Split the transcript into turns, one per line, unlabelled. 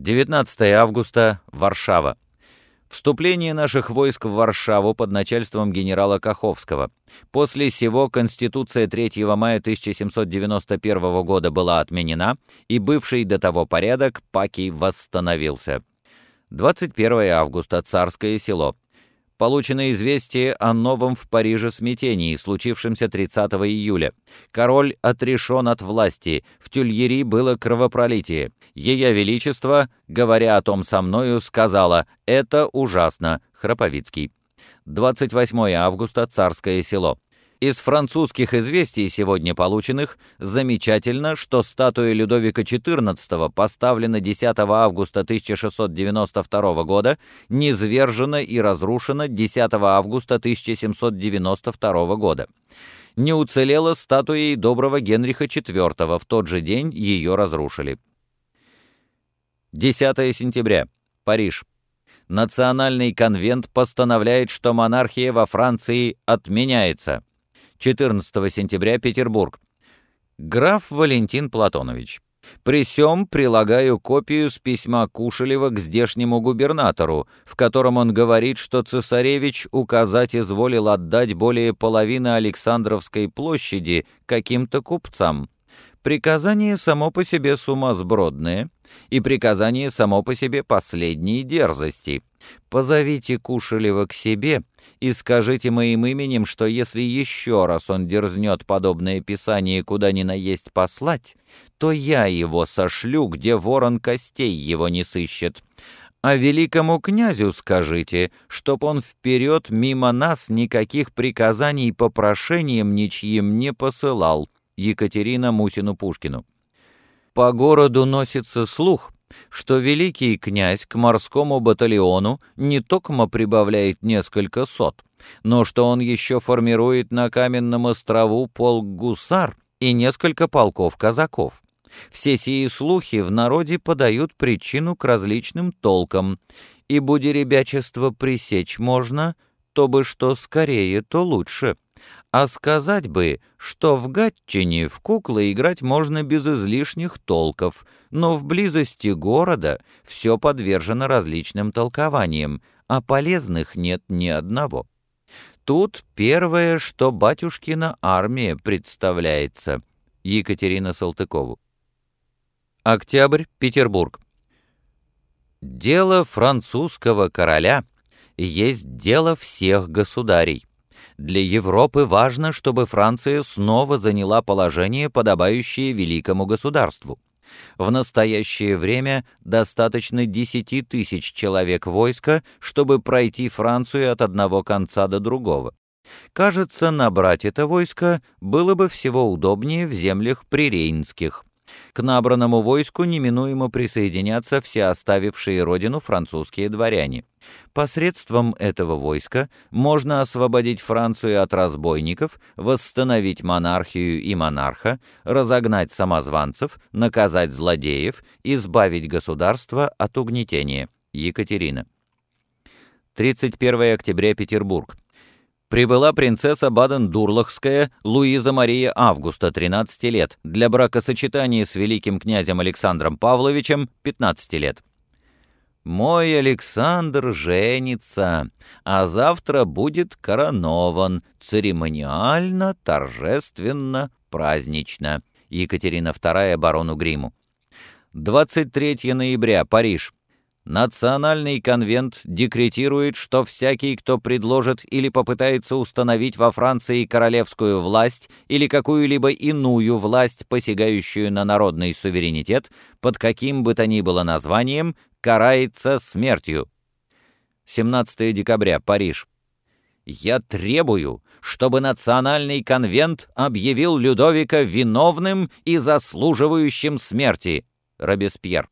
19 августа, Варшава. Вступление наших войск в Варшаву под начальством генерала Каховского. После сего Конституция 3 мая 1791 года была отменена, и бывший до того порядок Паки восстановился. 21 августа, Царское село получено известие о новом в Париже смятении, случившемся 30 июля. Король отрешен от власти, в Тюльери было кровопролитие. Ее Величество, говоря о том со мною, сказала «Это ужасно», Храповицкий. 28 августа, Царское село. Из французских известий, сегодня полученных, замечательно, что статуя Людовика XIV, поставлена 10 августа 1692 года, низвержена и разрушена 10 августа 1792 года. Не уцелела статуей доброго Генриха IV, в тот же день ее разрушили. 10 сентября. Париж. Национальный конвент постановляет, что монархия во Франции отменяется. 14 сентября, Петербург. Граф Валентин Платонович. При сём прилагаю копию с письма Кушелева к здешнему губернатору, в котором он говорит, что цесаревич указать изволил отдать более половины Александровской площади каким-то купцам. Приказание само по себе сумасбродное, и приказание само по себе последней дерзости. Позовите Кушелева к себе и скажите моим именем, что если еще раз он дерзнет подобное писание куда ни наесть послать, то я его сошлю, где ворон костей его не сыщет. А великому князю скажите, чтоб он вперед мимо нас никаких приказаний по прошениям ничьим не посылал. Екатерина Мусину-Пушкину. По городу носится слух, что великий князь к морскому батальону не токмо прибавляет несколько сот, но что он еще формирует на Каменном острову полк гусар и несколько полков казаков. Все сии слухи в народе подают причину к различным толкам, и буди ребячество пресечь можно, то бы что скорее, то лучше. А сказать бы, что в Гатчине в куклы играть можно без излишних толков, но в близости города все подвержено различным толкованиям, а полезных нет ни одного. Тут первое, что батюшкина армия представляется. Екатерина Салтыкову. Октябрь, Петербург. Дело французского короля есть дело всех государей. Для Европы важно, чтобы Франция снова заняла положение, подобающее великому государству. В настоящее время достаточно 10 тысяч человек войска, чтобы пройти Францию от одного конца до другого. Кажется, набрать это войско было бы всего удобнее в землях прирейнских. К набранному войску неминуемо присоединятся все оставившие родину французские дворяне. Посредством этого войска можно освободить Францию от разбойников, восстановить монархию и монарха, разогнать самозванцев, наказать злодеев, избавить государство от угнетения. Екатерина. 31 октября, Петербург прибыла принцесса Баден-Дурлахская Луиза Мария Августа, 13 лет, для бракосочетания с великим князем Александром Павловичем, 15 лет. «Мой Александр женится, а завтра будет коронован, церемониально, торжественно, празднично». Екатерина II барону Гриму. 23 ноября, Париж. Национальный конвент декретирует, что всякий, кто предложит или попытается установить во Франции королевскую власть или какую-либо иную власть, посягающую на народный суверенитет, под каким бы то ни было названием, карается смертью. 17 декабря, Париж. Я требую, чтобы Национальный конвент объявил Людовика виновным и заслуживающим смерти. Робеспьер.